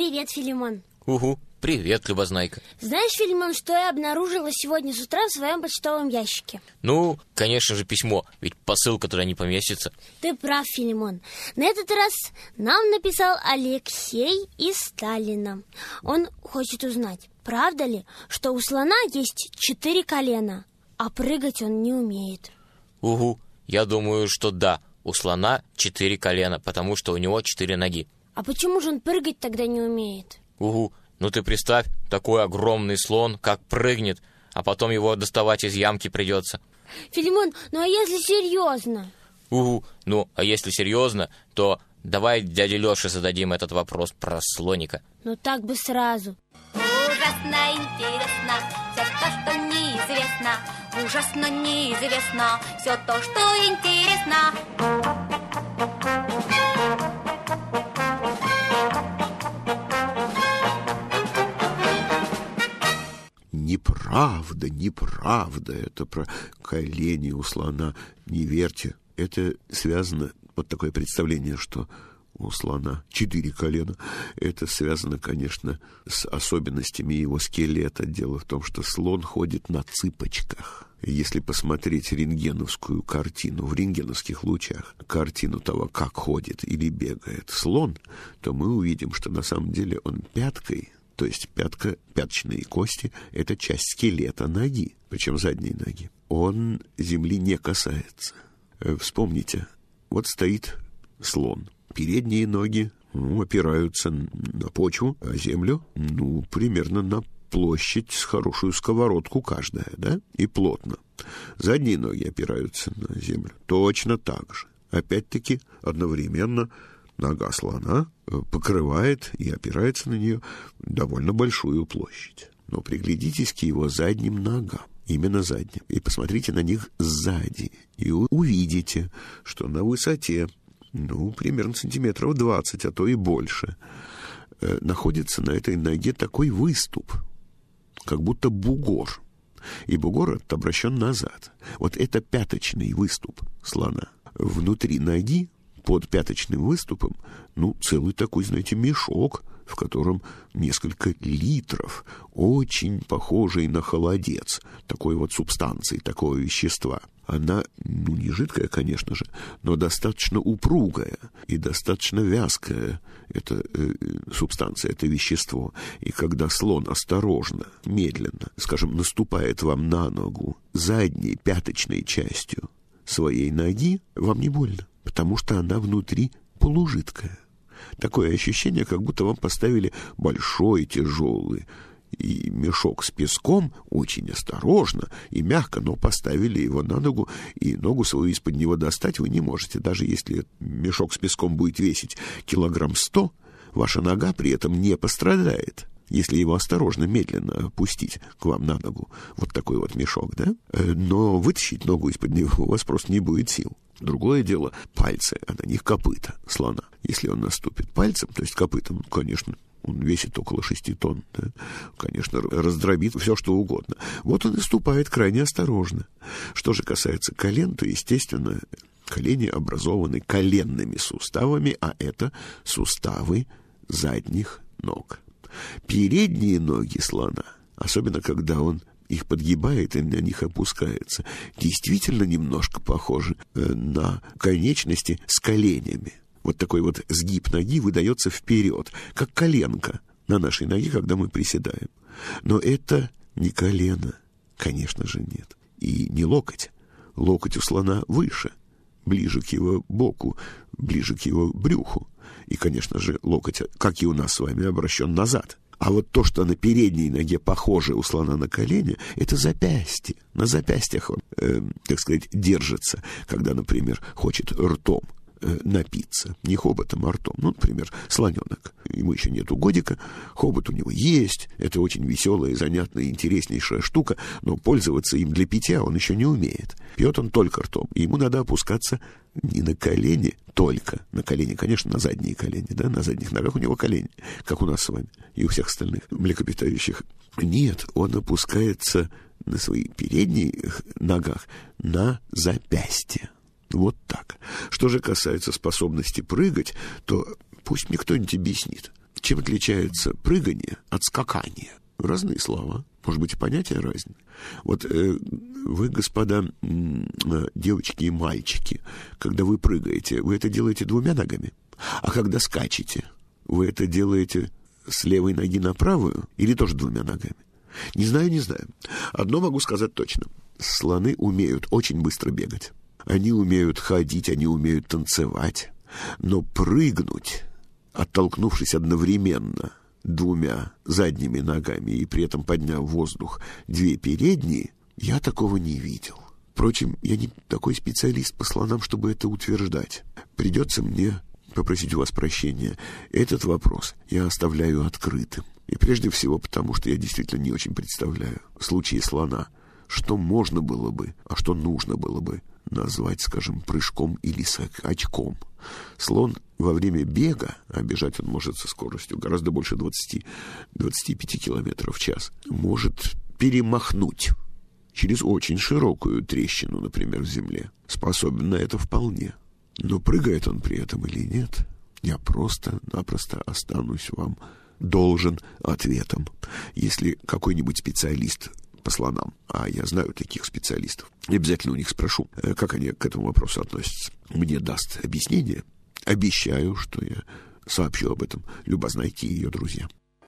Привет, Филимон. Угу, привет, Любознайка. Знаешь, Филимон, что я обнаружила сегодня с утра в своем почтовом ящике? Ну, конечно же, письмо, ведь посылка туда не поместится. Ты прав, Филимон. На этот раз нам написал Алексей из Сталина. Он хочет узнать, правда ли, что у слона есть четыре колена, а прыгать он не умеет. Угу, я думаю, что да, у слона четыре колена, потому что у него четыре ноги. А почему же он прыгать тогда не умеет? Угу, ну ты представь, такой огромный слон, как прыгнет, а потом его доставать из ямки придется. Филимон, ну а если серьезно? Угу, ну а если серьезно, то давай дяде Лёше зададим этот вопрос про слоника. Ну так бы сразу. Ужасно интересно все то, что неизвестно. Ужасно неизвестно все то, что интересно. Неправда, неправда. Это про колени у слона. Не верьте. Это связано, вот такое представление, что у слона четыре колена. Это связано, конечно, с особенностями его скелета. Дело в том, что слон ходит на цыпочках. Если посмотреть рентгеновскую картину в рентгеновских лучах, картину того, как ходит или бегает слон, то мы увидим, что на самом деле он пяткой то есть пятка, пяточные кости — это часть скелета ноги, причем задней ноги. Он земли не касается. Э, вспомните, вот стоит слон. Передние ноги ну, опираются на почву, а землю, ну, примерно на площадь с хорошую сковородку каждая, да, и плотно. Задние ноги опираются на землю точно так же. Опять-таки одновременно нога слона э, покрывает и опирается на нее довольно большую площадь. Но приглядитесь к его задним ногам, именно задним, и посмотрите на них сзади, и увидите, что на высоте, ну, примерно сантиметров 20, а то и больше, э, находится на этой ноге такой выступ, как будто бугор. И бугор обращен назад. Вот это пяточный выступ слона. Внутри ноги под пяточным выступом, ну, целый такой, знаете, мешок, в котором несколько литров, очень похожей на холодец, такой вот субстанции, такого вещества. Она, ну, не жидкая, конечно же, но достаточно упругая и достаточно вязкая, эта э, субстанция, это вещество. И когда слон осторожно, медленно, скажем, наступает вам на ногу задней пяточной частью своей ноги, вам не больно потому что она внутри полужидкая. Такое ощущение, как будто вам поставили большой, тяжелый и мешок с песком очень осторожно и мягко, но поставили его на ногу, и ногу свою из-под него достать вы не можете. Даже если мешок с песком будет весить килограмм сто, ваша нога при этом не пострадает если его осторожно, медленно опустить к вам на ногу. Вот такой вот мешок, да? Э, но вытащить ногу из-под него у вас просто не будет сил. Другое дело — пальцы, а на них копыта слона. Если он наступит пальцем, то есть копытом, конечно, он весит около шести тонн, да? конечно, раздробит все, что угодно. Вот он и ступает крайне осторожно. Что же касается колен, то, естественно, колени образованы коленными суставами, а это суставы задних ног. Передние ноги слона, особенно когда он их подгибает и на них опускается, действительно немножко похожи э, на конечности с коленями. Вот такой вот сгиб ноги выдается вперед, как коленка на нашей ноге, когда мы приседаем. Но это не колено, конечно же, нет. И не локоть. Локоть у слона выше, ближе к его боку, ближе к его брюху. И, конечно же, локоть, как и у нас с вами, обращен назад. А вот то, что на передней ноге похоже у слона на колени, это запястье. На запястьях он, э, так сказать, держится, когда, например, хочет ртом напиться. Не хоботом, а ртом. Ну, например, слоненок. Ему еще нету годика, хобот у него есть. Это очень веселая, занятная, интереснейшая штука, но пользоваться им для питья он еще не умеет. Пьет он только ртом, ему надо опускаться не на колени только, на колени, конечно, на задние колени, да, на задних ногах у него колени, как у нас с вами и у всех остальных млекопитающих. Нет, он опускается на свои передних ногах на запястье. Вот так. Что же касается способности прыгать, то пусть мне кто-нибудь объяснит. чем отличается прыгание от скакания? Разные слова. Может быть, и понятия разные. Вот э, вы, господа э, девочки и мальчики, когда вы прыгаете, вы это делаете двумя ногами. А когда скачете, вы это делаете с левой ноги на правую или тоже двумя ногами? Не знаю, не знаю. Одно могу сказать точно. Слоны умеют очень быстро бегать. Они умеют ходить, они умеют танцевать. Но прыгнуть, оттолкнувшись одновременно двумя задними ногами и при этом подняв воздух две передние, я такого не видел. Впрочем, я не такой специалист по слонам, чтобы это утверждать. Придется мне попросить у вас прощения. Этот вопрос я оставляю открытым. И прежде всего потому, что я действительно не очень представляю в случае слона, что можно было бы, а что нужно было бы назвать, скажем, прыжком или скачком. Слон во время бега, а бежать он может со скоростью гораздо больше 20-25 км в час, может перемахнуть через очень широкую трещину, например, в земле. Способен на это вполне. Но прыгает он при этом или нет, я просто-напросто останусь вам должен ответом. Если какой-нибудь специалист по слонам, а я знаю таких специалистов, обязательно у них спрошу, э, как они к этому вопросу относятся. Мне даст объяснение. Обещаю, что я сообщу об этом Любознайке и ее друзьям.